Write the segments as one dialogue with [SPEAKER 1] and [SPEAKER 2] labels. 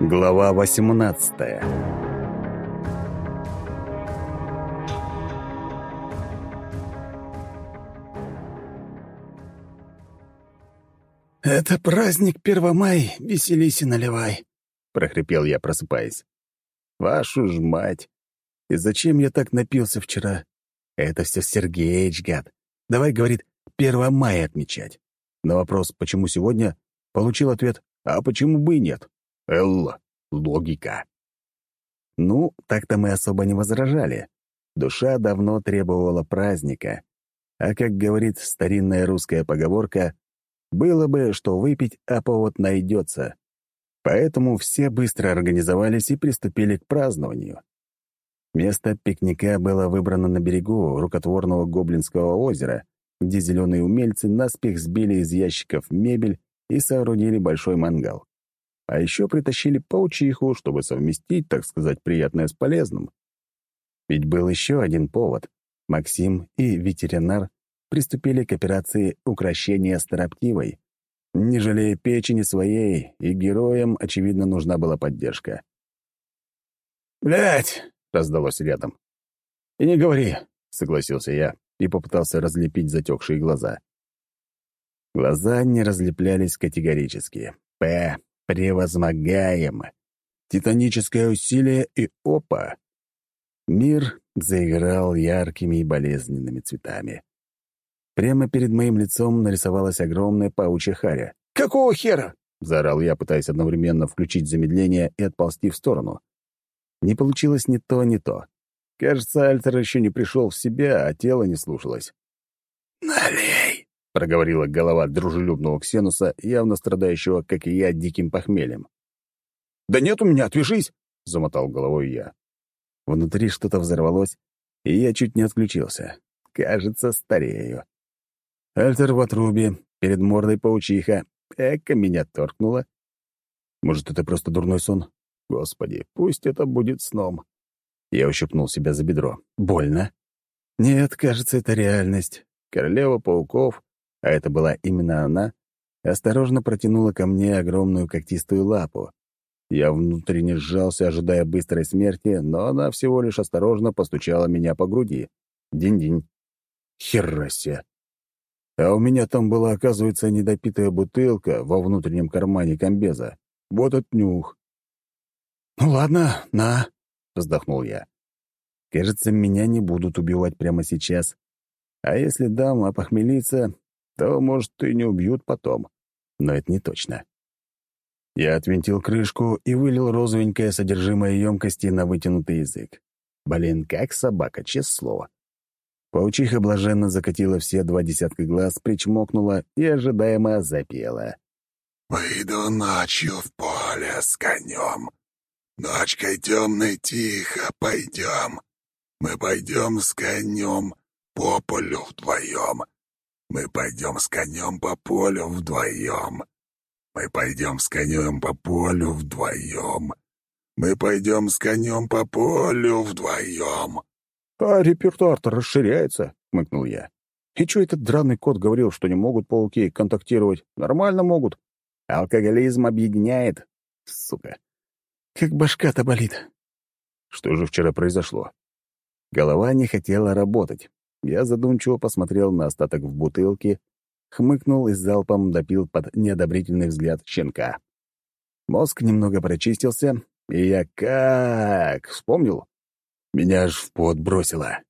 [SPEAKER 1] Глава 18
[SPEAKER 2] «Это праздник Первомай, веселись и наливай», — прохрипел я, просыпаясь. «Вашу ж мать! И зачем я так напился вчера? Это все Сергеич, гад. Давай, говорит, Первомай отмечать. На вопрос, почему сегодня, получил ответ, а почему бы и нет? Элла, логика. Ну, так-то мы особо не возражали. Душа давно требовала праздника. А как говорит старинная русская поговорка, было бы, что выпить, а повод найдется. Поэтому все быстро организовались и приступили к празднованию. Место пикника было выбрано на берегу рукотворного Гоблинского озера, где зеленые умельцы наспех сбили из ящиков мебель и соорудили большой мангал. А еще притащили паучиху, чтобы совместить, так сказать, приятное с полезным. Ведь был еще один повод. Максим и ветеринар приступили к операции укрощения строптивой, не жалея печени своей, и героям, очевидно, нужна была поддержка.
[SPEAKER 1] «Блядь!» — раздалось рядом. «И не говори», — согласился я и попытался разлепить затекшие глаза. Глаза не разлеплялись категорически. «П. Превозмогаем. Титаническое усилие и опа. Мир заиграл яркими и болезненными цветами. Прямо перед моим лицом нарисовалась огромная паучья харя.
[SPEAKER 2] «Какого хера?»
[SPEAKER 1] — заорал я, пытаясь одновременно включить замедление и отползти в сторону. Не получилось ни то, ни то. Кажется, Альтер еще не пришел в себя, а тело не слушалось.
[SPEAKER 2] «Налей!»
[SPEAKER 1] — проговорила голова дружелюбного Ксенуса, явно страдающего, как и я, диким похмельем.
[SPEAKER 2] «Да нет у меня, отвяжись!» — замотал головой я.
[SPEAKER 1] Внутри что-то взорвалось, и я чуть не отключился. Кажется, старею. Альтер в отрубе, перед мордой паучиха. Эка меня торкнула. Может, это просто дурной сон? Господи, пусть это будет сном. Я ущипнул себя за бедро. Больно? Нет, кажется, это реальность. Королева пауков а это была именно она, осторожно протянула ко мне огромную когтистую лапу. Я внутренне сжался, ожидая быстрой смерти, но она всего лишь осторожно постучала меня по груди. Динь-динь. Херасе. А у меня там была, оказывается, недопитая бутылка во внутреннем кармане комбеза. Вот от нюх.
[SPEAKER 2] «Ну ладно, на», — вздохнул я.
[SPEAKER 1] «Кажется, меня не будут убивать прямо сейчас. А если дам опохмелиться, то, может, и не убьют потом. Но это не точно. Я отвинтил крышку и вылил розовенькое содержимое емкости на вытянутый язык. Блин, как собака, честное слово. Паучиха блаженно закатила все два десятка глаз, причмокнула и ожидаемо запела.
[SPEAKER 3] «Выйду ночью в поле с конем. Ночкой темной тихо пойдем. Мы пойдем с конем по полю вдвоем. Мы пойдем с конем по полю вдвоем. Мы пойдем с конем по полю вдвоем. Мы пойдем с конем по полю вдвоем.
[SPEAKER 1] А репертуар-то расширяется, хмыкнул я. И что этот драный кот говорил, что не могут пауки контактировать? Нормально могут. Алкоголизм объединяет. Сука. Как башка-то болит. Что же вчера произошло? Голова не хотела работать. Я задумчиво посмотрел на остаток в бутылке, хмыкнул и залпом допил под неодобрительный взгляд щенка. Мозг немного прочистился, и я как вспомнил. Меня аж в пот бросило.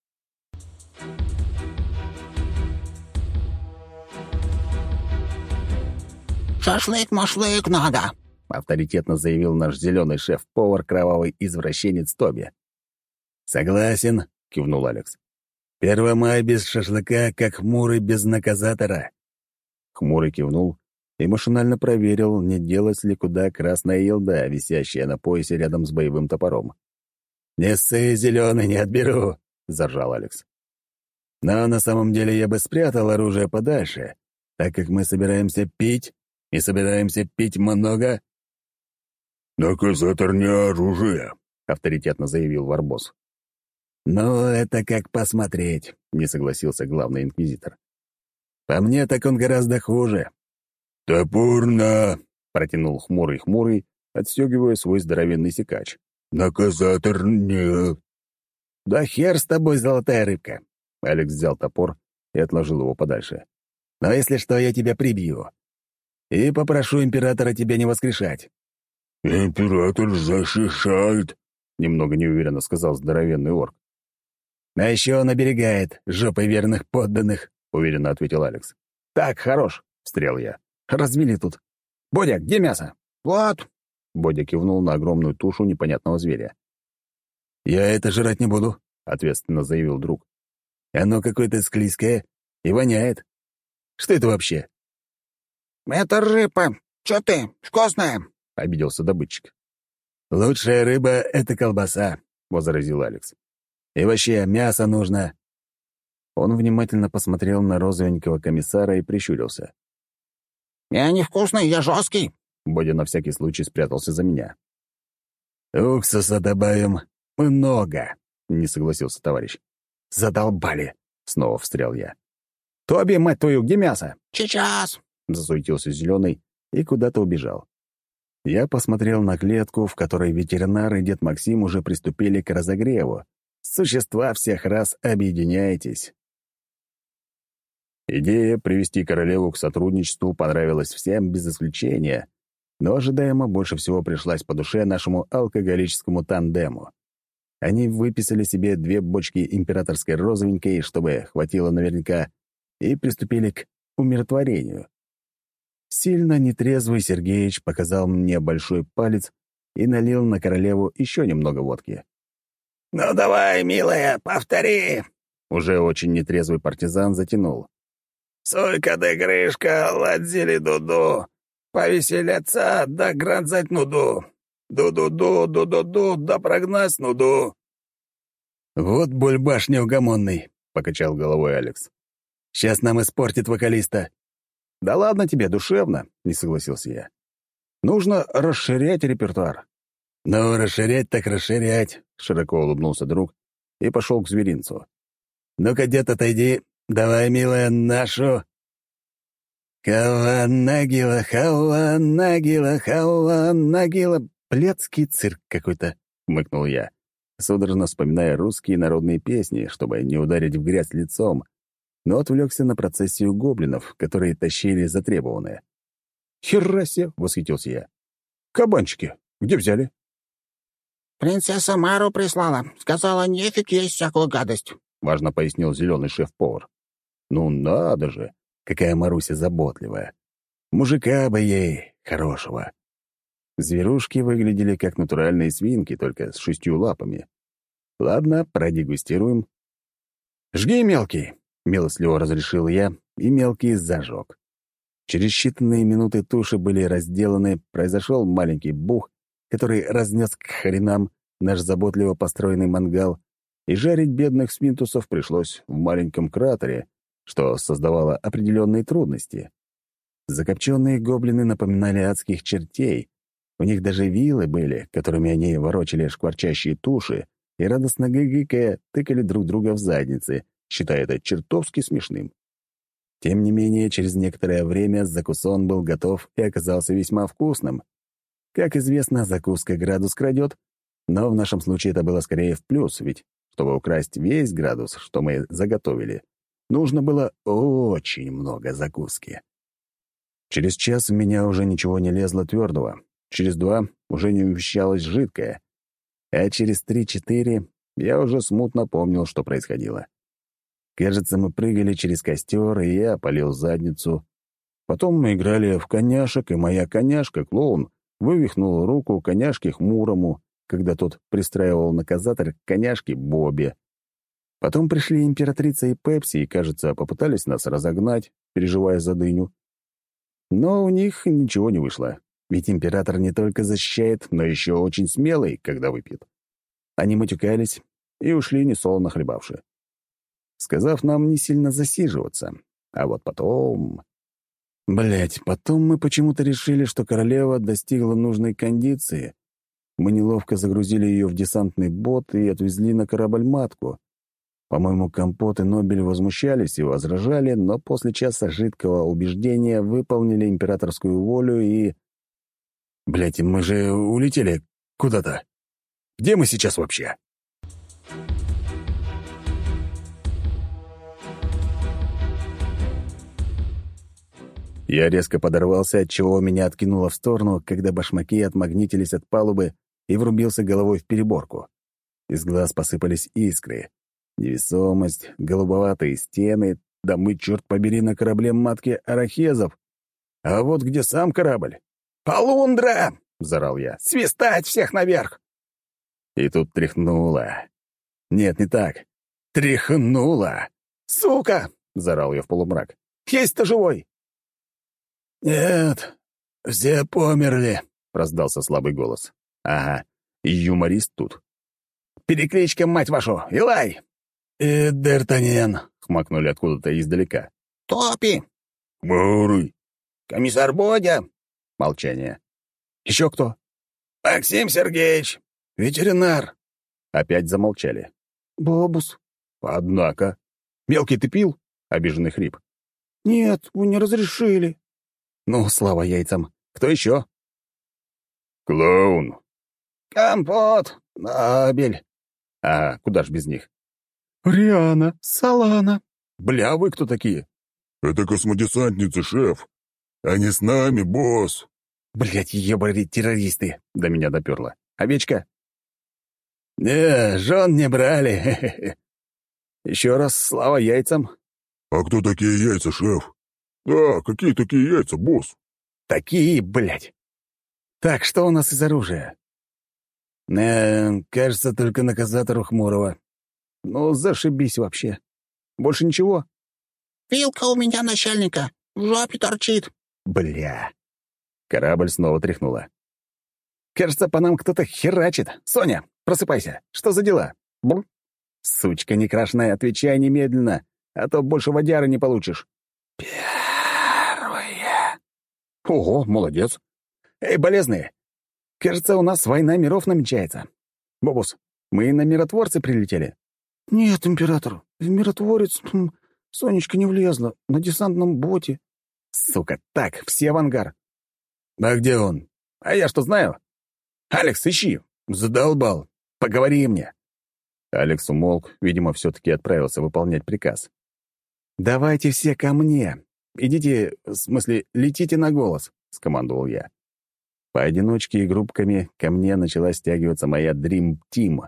[SPEAKER 2] «Шашлык-машлык надо!»
[SPEAKER 1] — авторитетно заявил наш зеленый шеф-повар, кровавый извращенец Тоби. «Согласен», — кивнул Алекс. Первомай без шашлыка, как хмурый без наказатора». Хмурый кивнул и машинально проверил, не делась ли куда красная елда, висящая на поясе рядом с боевым топором. «Не ссы, зеленый, не отберу!» — заржал Алекс. «Но на самом деле я бы спрятал оружие подальше, так как мы собираемся пить, и собираемся пить много».
[SPEAKER 3] «Наказатор не оружие», —
[SPEAKER 1] авторитетно заявил Варбос. «Ну, это как посмотреть», — не согласился главный инквизитор. По мне, так он гораздо хуже».
[SPEAKER 3] «Топорно!»
[SPEAKER 1] — протянул хмурый-хмурый, отстегивая свой здоровенный секач.
[SPEAKER 3] «Наказатор нет».
[SPEAKER 1] «Да хер с тобой, золотая рыбка!» Алекс взял топор и отложил его подальше. «Но если что, я тебя прибью. И попрошу императора тебя не воскрешать».
[SPEAKER 3] «Император защищает», — немного неуверенно сказал здоровенный орк.
[SPEAKER 1] «А еще он оберегает жопой верных подданных», — уверенно ответил Алекс. «Так, хорош», — встрял я. «Развели тут. Бодя, где мясо?»
[SPEAKER 2] «Вот».
[SPEAKER 1] Бодя кивнул на огромную тушу непонятного зверя. «Я это жрать не буду», — ответственно заявил друг. «Оно какое-то склизкое и воняет. Что это вообще?»
[SPEAKER 2] «Это рыба. Чё ты? Вкусная!»
[SPEAKER 1] — обиделся добытчик. «Лучшая рыба — это колбаса», — возразил Алекс. «И вообще, мясо нужно». Он внимательно посмотрел на розовенького комиссара и прищурился.
[SPEAKER 2] «Я не вкусный, я жесткий».
[SPEAKER 1] Бодя на всякий случай спрятался за меня. «Уксуса добавим много», — не согласился товарищ. «Задолбали», — снова встрял я. «Тоби, мать твою, где мясо?»
[SPEAKER 2] «Сейчас», —
[SPEAKER 1] засуетился зеленый и куда-то убежал. Я посмотрел на клетку, в которой ветеринар и дед Максим уже приступили к разогреву. Существа всех раз объединяйтесь. Идея привести королеву к сотрудничеству понравилась всем без исключения, но ожидаемо больше всего пришлась по душе нашему алкоголическому тандему. Они выписали себе две бочки императорской розовенькой, чтобы хватило наверняка, и приступили к умиротворению. Сильно нетрезвый Сергеич показал мне большой палец и налил на королеву еще немного водки.
[SPEAKER 2] «Ну давай, милая, повтори!»
[SPEAKER 1] Уже очень нетрезвый партизан затянул.
[SPEAKER 2] «Сойка да грышка, ладзили дуду, повеселятся да гранзать нуду, ду-ду-ду, ду-ду-ду, да прогнать нуду».
[SPEAKER 1] «Вот бульбаш неугомонный», — покачал головой Алекс. «Сейчас нам испортит вокалиста». «Да ладно тебе, душевно», — не согласился я. «Нужно расширять репертуар». «Ну, расширять так расширять», — широко улыбнулся друг и пошел к зверинцу. «Ну-ка, дед, отойди. Давай, милая, нашу...» «Хауа-нагила, хауа-нагила, хауа-нагила...» «Блядский цирк какой-то», — мыкнул я, судорожно вспоминая русские народные песни, чтобы не ударить в грязь лицом, но отвлекся на процессию гоблинов, которые тащили затребованное. «Херасе!» — восхитился я. «Кабанчики! Где взяли?»
[SPEAKER 2] «Принцесса Мару прислала. Сказала, нефиг есть всякую гадость», —
[SPEAKER 1] важно пояснил зеленый шеф-повар. «Ну надо же! Какая Маруся заботливая! Мужика бы ей, хорошего!» Зверушки выглядели как натуральные свинки, только с шестью лапами. Ладно, продегустируем. «Жги, мелкий!» Милостливо разрешил я, и мелкий зажег. Через считанные минуты туши были разделаны, произошел маленький бух, который разнес к хренам наш заботливо построенный мангал, и жарить бедных свинтусов пришлось в маленьком кратере, что создавало определенные трудности. Закопченные гоблины напоминали адских чертей. У них даже вилы были, которыми они ворочали шкварчащие туши и, радостно гыгыкая, тыкали друг друга в задницы — считая это чертовски смешным. Тем не менее, через некоторое время закусон был готов и оказался весьма вкусным. Как известно, закуска градус крадет, но в нашем случае это было скорее в плюс, ведь, чтобы украсть весь градус, что мы заготовили, нужно было очень много закуски. Через час у меня уже ничего не лезло твердого, через два уже не умещалось жидкое, а через три-четыре я уже смутно помнил, что происходило. Кажется, мы прыгали через костер, и я полил задницу. Потом мы играли в коняшек, и моя коняшка, клоун, вывихнула руку коняшке хмурому, когда тот пристраивал наказатор к коняшке Бобе. Потом пришли императрица и Пепси, и, кажется, попытались нас разогнать, переживая за дыню. Но у них ничего не вышло, ведь император не только защищает, но еще очень смелый, когда выпьет. Они матюкались и ушли несолоно хлебавши сказав нам не сильно засиживаться. А вот потом... Блять, потом мы почему-то решили, что королева достигла нужной кондиции. Мы неловко загрузили ее в десантный бот и отвезли на корабль-матку. По-моему, Компот и Нобель возмущались и возражали, но после часа жидкого убеждения выполнили императорскую волю и... Блять, мы же улетели куда-то. Где мы сейчас вообще? Я резко подорвался, отчего меня откинуло в сторону, когда башмаки отмагнитились от палубы и врубился головой в переборку. Из глаз посыпались искры. Невесомость, голубоватые стены, да мы, черт побери, на корабле матки арахезов. А вот где сам корабль? «Полундра!» — зарал я. «Свистать всех наверх!» И тут тряхнуло. Нет, не так. Тряхнуло. «Сука!» — зарал я в полумрак. «Есть-то живой!»
[SPEAKER 2] «Нет, все померли», —
[SPEAKER 1] раздался слабый голос. «Ага, юморист тут». «Перекличка, мать вашу! Илай!»
[SPEAKER 2] «И Д'Артаньян», —
[SPEAKER 1] хмакнули откуда-то издалека.
[SPEAKER 4] «Топи!»
[SPEAKER 3] «Бурый!»
[SPEAKER 4] «Комиссар Бодя!»
[SPEAKER 1] Молчание. «Еще кто?»
[SPEAKER 2] «Максим Сергеевич, ветеринар».
[SPEAKER 1] Опять замолчали.
[SPEAKER 2] «Бобус».
[SPEAKER 1] «Однако». «Мелкий ты пил?» — обиженный хрип.
[SPEAKER 2] «Нет, вы не разрешили».
[SPEAKER 1] Ну, слава яйцам. Кто еще?
[SPEAKER 3] Клоун.
[SPEAKER 4] Компот.
[SPEAKER 1] Абель. А куда ж без них?
[SPEAKER 2] Риана. Салана.
[SPEAKER 1] Бля, вы кто такие?
[SPEAKER 3] Это космодесантницы, шеф. Они с нами, босс.
[SPEAKER 1] Блять, ебари террористы. До меня доперло. Овечка?
[SPEAKER 2] Не, жен не брали.
[SPEAKER 1] Еще раз слава яйцам.
[SPEAKER 3] А кто такие яйца, шеф? «А, какие такие яйца, босс?»
[SPEAKER 1] «Такие, блядь! Так, что у нас из оружия?»
[SPEAKER 2] «Э, кажется, только наказатору Хмурого».
[SPEAKER 1] «Ну, зашибись вообще. Больше ничего?»
[SPEAKER 4] «Вилка у меня начальника. В жопе торчит».
[SPEAKER 1] «Бля». Корабль снова тряхнула. «Кажется, по нам кто-то херачит. Соня, просыпайся. Что за дела?» Бр. «Сучка некрашенная, отвечай немедленно, а то больше водяры не получишь». Ого, молодец. Эй, болезные! Кажется, у нас война миров намечается. Бобус, мы на миротворцы прилетели?
[SPEAKER 2] Нет, император, в миротворец хм, Сонечка не влезла, на десантном боте.
[SPEAKER 1] Сука, так, все в ангар.
[SPEAKER 2] А где он?
[SPEAKER 1] А я что знаю? Алекс, ищи. Задолбал. Поговори мне. Алекс умолк, видимо, все-таки отправился выполнять приказ. «Давайте все ко мне. «Идите, в смысле, летите на голос», — скомандовал я. Поодиночке и группками ко мне начала стягиваться моя Dream Team.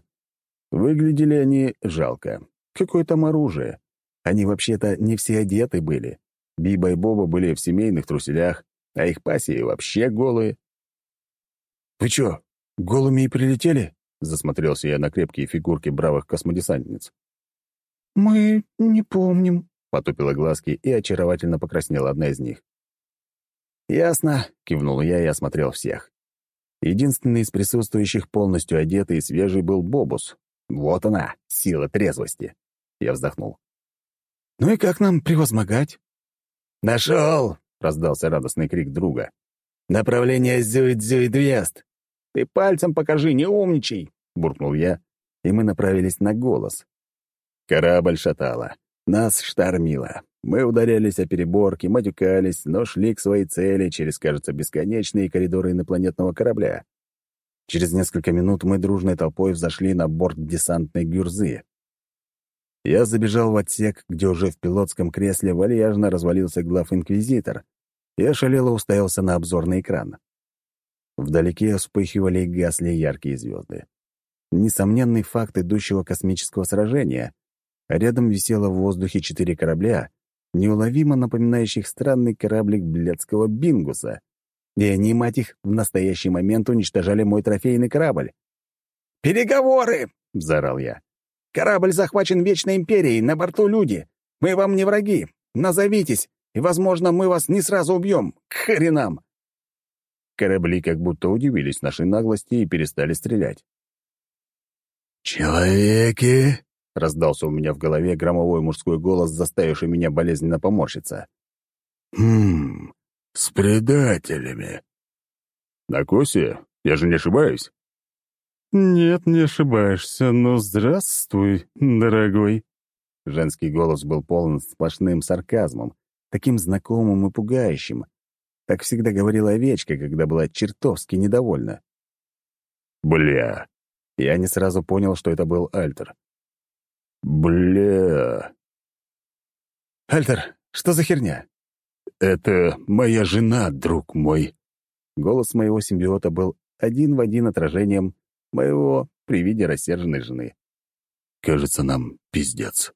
[SPEAKER 1] Выглядели они жалко. Какое там оружие? Они вообще-то не все одеты были. Биба и Боба были в семейных труселях, а их пассии вообще голые.
[SPEAKER 2] «Вы чё, голыми и прилетели?»
[SPEAKER 1] — засмотрелся я на крепкие фигурки бравых космодесантниц.
[SPEAKER 2] «Мы не помним»,
[SPEAKER 1] потупила глазки и очаровательно покраснела одна из них. «Ясно», — кивнул я и осмотрел всех. Единственный из присутствующих полностью одетый и свежий был Бобус. Вот она, сила трезвости. Я вздохнул.
[SPEAKER 2] «Ну и как нам превозмогать?»
[SPEAKER 1] «Нашел!» — раздался радостный крик друга. «Направление Зюит-Зюит-Вест!» «Ты пальцем покажи, не умничай!» — буркнул я, и мы направились на голос. Корабль шатало. Нас штормило. Мы ударялись о переборки, матюкались, но шли к своей цели через, кажется, бесконечные коридоры инопланетного корабля. Через несколько минут мы дружной толпой взошли на борт десантной гюрзы. Я забежал в отсек, где уже в пилотском кресле вальяжно развалился глав-инквизитор, и ошалело уставился на обзорный экран. Вдалеке вспыхивали и гасли яркие звезды. Несомненный факт идущего космического сражения, Рядом висело в воздухе четыре корабля, неуловимо напоминающих странный кораблик блядского Бингуса. И они, мать их, в настоящий момент уничтожали мой трофейный корабль. «Переговоры!» — взорал я. «Корабль захвачен Вечной Империей, на борту люди. Мы вам не враги. Назовитесь, и, возможно, мы вас не сразу убьем. К хренам!» Корабли как будто удивились нашей наглости и перестали стрелять.
[SPEAKER 2] «Человеки!»
[SPEAKER 1] — раздался у меня в голове громовой мужской голос, заставивший меня болезненно поморщиться.
[SPEAKER 2] «Хм, с предателями».
[SPEAKER 1] «На косе? Я же не ошибаюсь?»
[SPEAKER 2] «Нет, не ошибаешься, но здравствуй, дорогой».
[SPEAKER 1] Женский голос был полон сплошным сарказмом, таким знакомым и пугающим. Так всегда говорила овечка, когда была чертовски недовольна. «Бля!» Я не сразу понял, что это был Альтер. «Бля!» «Альтер, что за херня?» «Это моя жена, друг мой». Голос моего симбиота был один в один отражением моего при виде рассерженной жены. «Кажется, нам пиздец».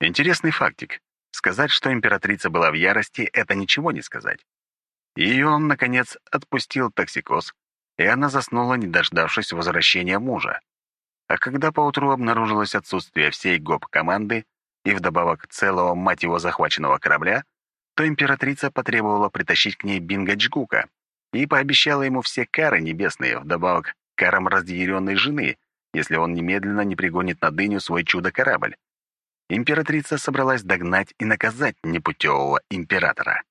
[SPEAKER 1] Интересный фактик. Сказать, что императрица была в ярости, это ничего не сказать. Ее он, наконец, отпустил токсикоз, и она заснула, не дождавшись возвращения мужа. А когда поутру обнаружилось отсутствие всей ГОП-команды и вдобавок целого, мать его, захваченного корабля, то императрица потребовала притащить к ней Бинга-Джгука и пообещала ему все кары небесные, вдобавок карам разъяренной жены, если он немедленно не пригонит на дыню свой чудо-корабль. Императрица собралась догнать и наказать непутевого императора.